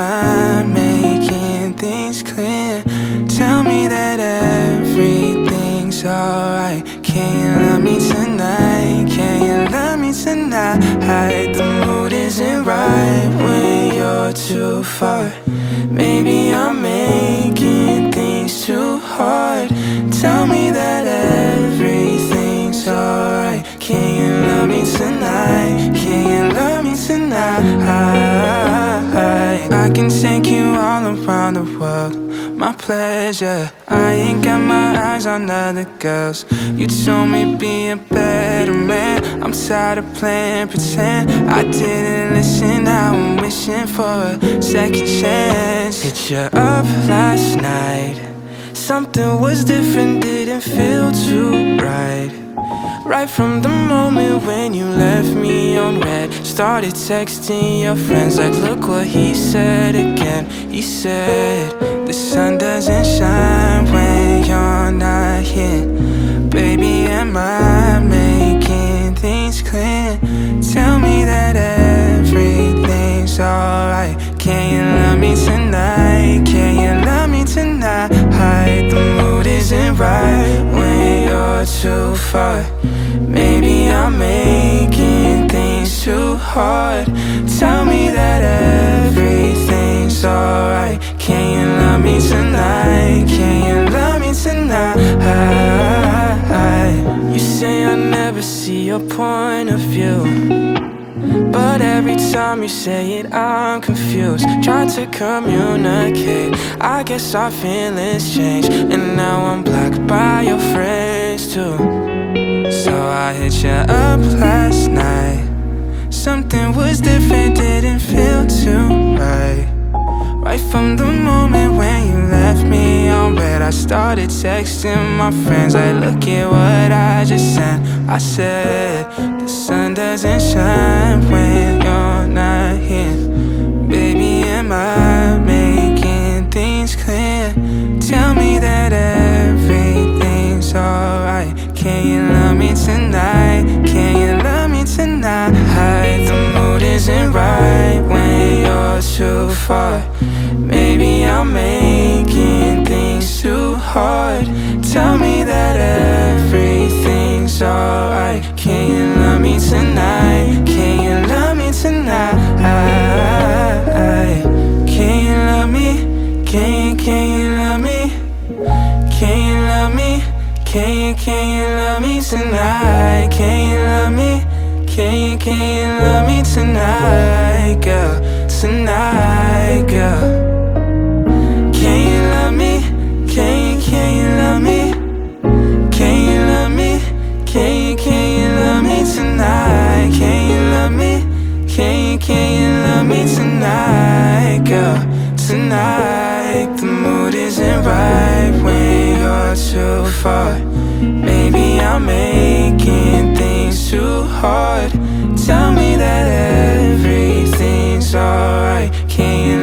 mind making things clear. Tell me that everything's alright. Can you love me tonight? Can you love me tonight? The mood isn't right when you're too far. Maybe I'm making things too hard. Tell me that everything's alright. Can you love me tonight? Can you love me tonight? Can take you all around the world, my pleasure. I ain't got my eyes on other girls. You told me be a better man. I'm tired of playing pretend. I didn't listen, now I'm wishing for a second chance. Hit you up last night. Something was different, didn't feel too right. Right from the moment when you left me on red Started texting your friends like look what he said again. He said the sun doesn't shine when you're not here. Baby am I making things clear view but every time you say it, I'm confused. Try to communicate. I guess our feelings change. And now I'm blocked by your friends too. So I hit you up last night. Something was different, didn't feel too right. Right from the moment when you left me on red, I started texting my friends. Like, look at what I just sent. I said, sun doesn't shine when you're not here. Baby, am I making things clear? Tell me that everything's alright. Can you love me tonight? Can you love me tonight? The mood isn't right when you're too far. Maybe I'm making things too hard. Tell me Can you, love me? Can you love me? Can you, can you love me tonight? Can you love me? Can you, can you love me tonight, girl? Tonight, girl making things too hard. Tell me that everything's alright. Can you